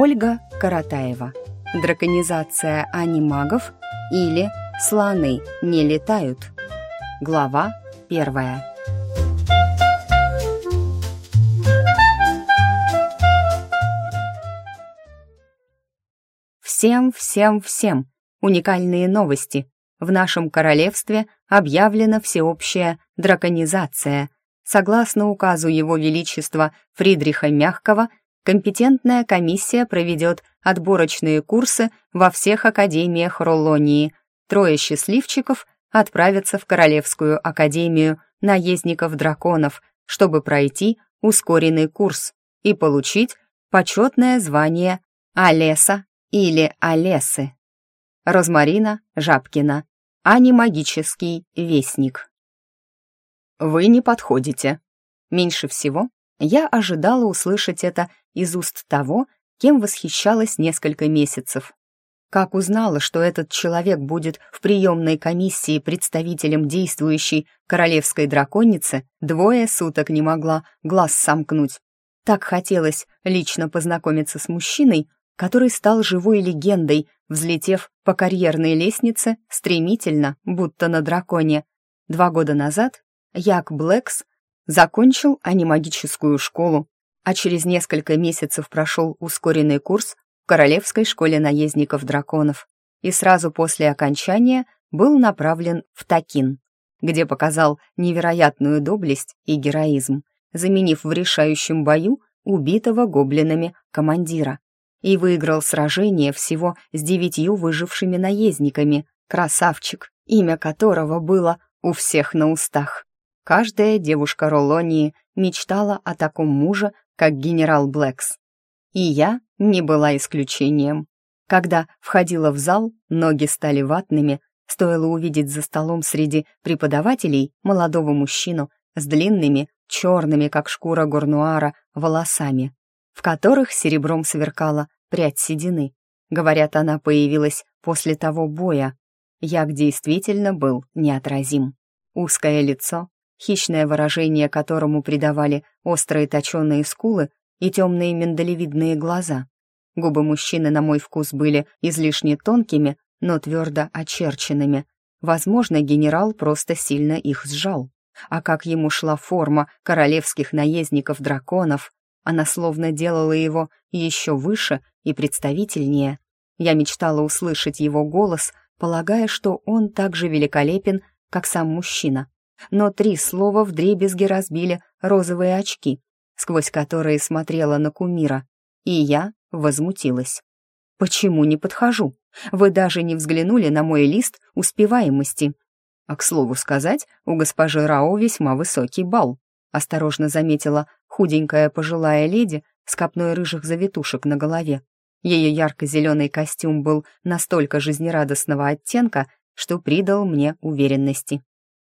Ольга Каратаева. Драконизация анимагов или слоны не летают. Глава первая. Всем, всем, всем! Уникальные новости. В нашем королевстве объявлена всеобщая драконизация. Согласно указу Его Величества Фридриха Мягкого, компетентная комиссия проведет отборочные курсы во всех академиях Роллонии. Трое счастливчиков отправятся в Королевскую академию наездников драконов, чтобы пройти ускоренный курс и получить почетное звание Олеса или Олесы. Розмарина Жабкина, а не магический вестник. «Вы не подходите». Меньше всего я ожидала услышать это из уст того, кем восхищалась несколько месяцев. Как узнала, что этот человек будет в приемной комиссии представителем действующей королевской драконицы, двое суток не могла глаз сомкнуть. Так хотелось лично познакомиться с мужчиной, который стал живой легендой, взлетев по карьерной лестнице стремительно, будто на драконе. Два года назад Як Блэкс закончил анимагическую школу, а через несколько месяцев прошел ускоренный курс в Королевской школе наездников драконов и сразу после окончания был направлен в Такин, где показал невероятную доблесть и героизм, заменив в решающем бою убитого гоблинами командира и выиграл сражение всего с девятью выжившими наездниками. Красавчик, имя которого было у всех на устах. Каждая девушка Ролонии мечтала о таком муже, как генерал Блэкс. И я не была исключением. Когда входила в зал, ноги стали ватными, стоило увидеть за столом среди преподавателей молодого мужчину с длинными, черными, как шкура горнуара, волосами в которых серебром сверкала прядь седины. Говорят, она появилась после того боя. Як действительно был неотразим. Узкое лицо, хищное выражение которому придавали острые точеные скулы и темные миндалевидные глаза. Губы мужчины, на мой вкус, были излишне тонкими, но твердо очерченными. Возможно, генерал просто сильно их сжал. А как ему шла форма королевских наездников-драконов, она словно делала его еще выше и представительнее. Я мечтала услышать его голос, полагая, что он так же великолепен, как сам мужчина. Но три слова вдребезги разбили розовые очки, сквозь которые смотрела на кумира, и я возмутилась. «Почему не подхожу? Вы даже не взглянули на мой лист успеваемости». А к слову сказать, у госпожи Рао весьма высокий балл, осторожно заметила худенькая пожилая леди с копной рыжих завитушек на голове. Ее ярко-зеленый костюм был настолько жизнерадостного оттенка, что придал мне уверенности.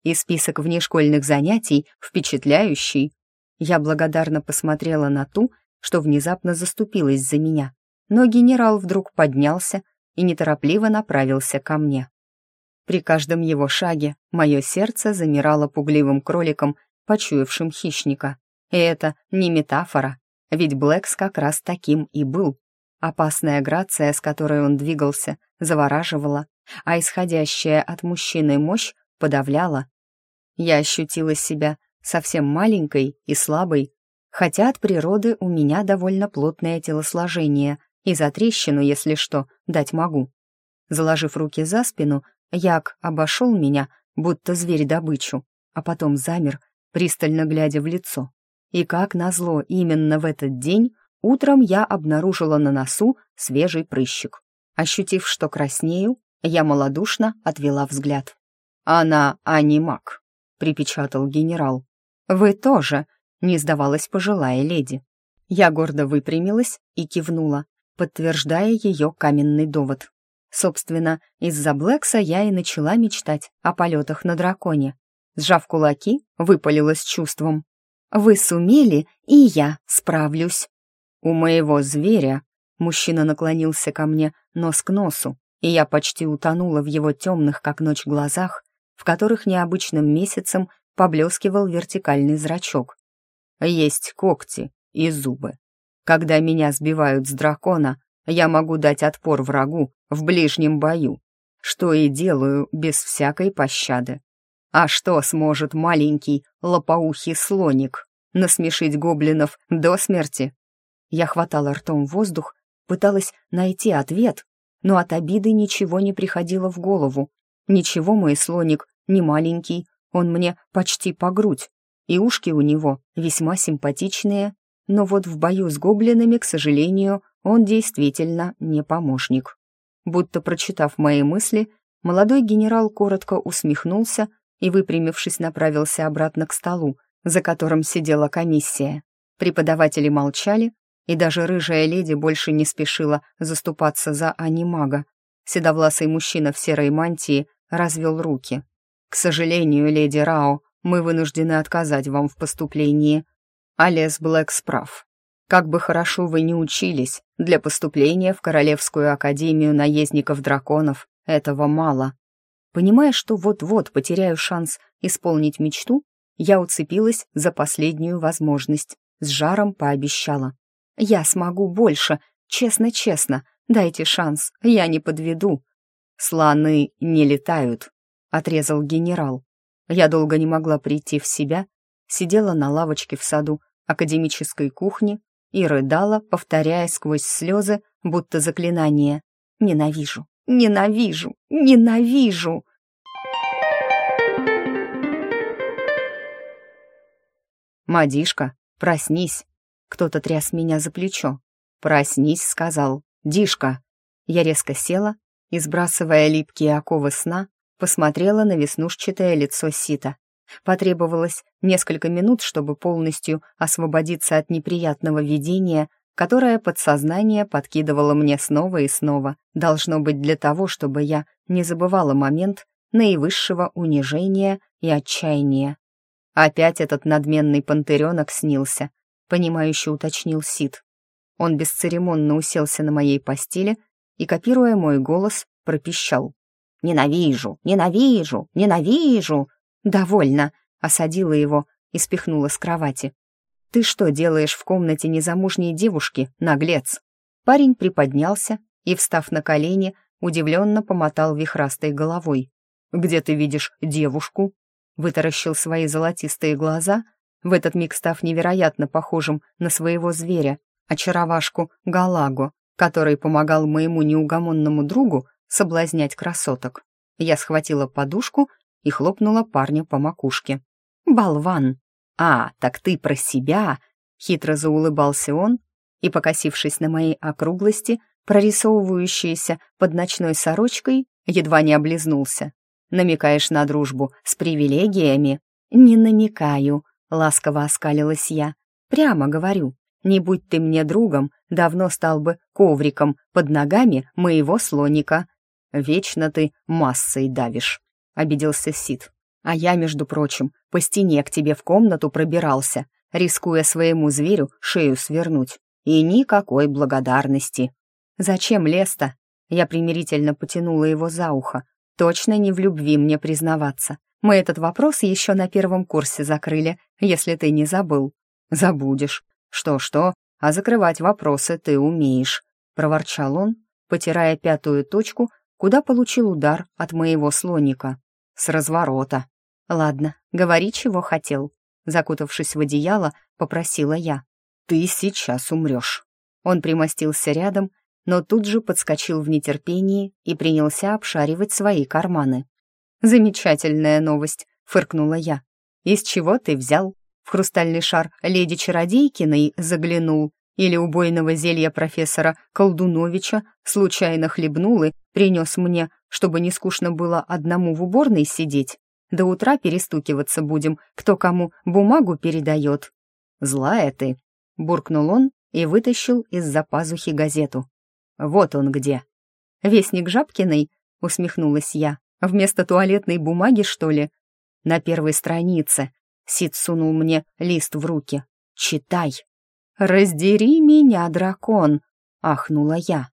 И список внешкольных занятий впечатляющий. Я благодарно посмотрела на ту, что внезапно заступилась за меня. Но генерал вдруг поднялся и неторопливо направился ко мне. При каждом его шаге мое сердце замирало пугливым кроликом, почуявшим хищника. И это не метафора, ведь Блэкс как раз таким и был. Опасная грация, с которой он двигался, завораживала, а исходящая от мужчины мощь подавляла. Я ощутила себя совсем маленькой и слабой, хотя от природы у меня довольно плотное телосложение, и за трещину, если что, дать могу. Заложив руки за спину, Як обошел меня, будто зверь добычу, а потом замер, пристально глядя в лицо. И как назло, именно в этот день утром я обнаружила на носу свежий прыщик. Ощутив, что краснею, я малодушно отвела взгляд. «Она анимак», — припечатал генерал. «Вы тоже», — не сдавалась пожилая леди. Я гордо выпрямилась и кивнула, подтверждая ее каменный довод. Собственно, из-за Блэкса я и начала мечтать о полетах на драконе. Сжав кулаки, выпалила с чувством. Вы сумели, и я справлюсь. У моего зверя мужчина наклонился ко мне нос к носу, и я почти утонула в его темных, как ночь, глазах, в которых необычным месяцем поблескивал вертикальный зрачок. Есть когти и зубы. Когда меня сбивают с дракона, я могу дать отпор врагу в ближнем бою, что и делаю без всякой пощады. А что сможет маленький лопоухий слоник? Насмешить гоблинов до смерти? Я хватала ртом воздух, пыталась найти ответ, но от обиды ничего не приходило в голову. Ничего мой слоник не маленький, он мне почти по грудь, и ушки у него весьма симпатичные, но вот в бою с гоблинами, к сожалению, он действительно не помощник. Будто прочитав мои мысли, молодой генерал коротко усмехнулся и, выпрямившись, направился обратно к столу, за которым сидела комиссия. Преподаватели молчали, и даже рыжая леди больше не спешила заступаться за анимага. Седовласый мужчина в серой мантии развел руки. «К сожалению, леди Рао, мы вынуждены отказать вам в поступлении. Алес Блэк справ. Как бы хорошо вы ни учились, для поступления в Королевскую Академию наездников драконов этого мало. Понимая, что вот-вот потеряю шанс исполнить мечту, я уцепилась за последнюю возможность, с жаром пообещала. «Я смогу больше, честно-честно, дайте шанс, я не подведу». «Слоны не летают», — отрезал генерал. Я долго не могла прийти в себя, сидела на лавочке в саду академической кухни и рыдала, повторяя сквозь слезы, будто заклинание. «Ненавижу, ненавижу, ненавижу!» «Мадишка, проснись!» Кто-то тряс меня за плечо. «Проснись», — сказал. «Дишка!» Я резко села и, сбрасывая липкие оковы сна, посмотрела на веснушчатое лицо Сита. Потребовалось несколько минут, чтобы полностью освободиться от неприятного видения, которое подсознание подкидывало мне снова и снова. Должно быть для того, чтобы я не забывала момент наивысшего унижения и отчаяния. Опять этот надменный пантеренок снился, понимающе уточнил Сид. Он бесцеремонно уселся на моей постели и, копируя мой голос, пропищал. «Ненавижу, ненавижу, ненавижу!» «Довольно!» — осадила его и спихнула с кровати. «Ты что делаешь в комнате незамужней девушки, наглец?» Парень приподнялся и, встав на колени, удивленно помотал вихрастой головой. «Где ты видишь девушку?» Вытаращил свои золотистые глаза, в этот миг став невероятно похожим на своего зверя, очаровашку Галагу, который помогал моему неугомонному другу соблазнять красоток. Я схватила подушку и хлопнула парня по макушке. «Болван!» «А, так ты про себя!» Хитро заулыбался он и, покосившись на мои округлости, прорисовывающиеся под ночной сорочкой, едва не облизнулся. «Намекаешь на дружбу с привилегиями?» «Не намекаю», — ласково оскалилась я. «Прямо говорю, не будь ты мне другом, давно стал бы ковриком под ногами моего слоника». «Вечно ты массой давишь», — обиделся Сид. «А я, между прочим, по стене к тебе в комнату пробирался, рискуя своему зверю шею свернуть. И никакой благодарности». «Зачем лес-то?» Я примирительно потянула его за ухо. «Точно не в любви мне признаваться. Мы этот вопрос еще на первом курсе закрыли, если ты не забыл». «Забудешь. Что-что, а закрывать вопросы ты умеешь», — проворчал он, потирая пятую точку куда получил удар от моего слоника. С разворота. «Ладно, говори, чего хотел». Закутавшись в одеяло, попросила я. «Ты сейчас умрешь». Он примостился рядом, но тут же подскочил в нетерпении и принялся обшаривать свои карманы. «Замечательная новость», — фыркнула я. «Из чего ты взял? В хрустальный шар леди Чародейкиной заглянул или убойного зелья профессора Колдуновича случайно хлебнул и принес мне, чтобы не скучно было одному в уборной сидеть. До утра перестукиваться будем, кто кому бумагу передает. «Злая ты», — буркнул он и вытащил из-за пазухи газету. «Вот он где». «Вестник Жабкиной?» — усмехнулась я. «Вместо туалетной бумаги, что ли?» «На первой странице». Сид сунул мне лист в руки. «Читай». «Раздери меня, дракон!» — ахнула я.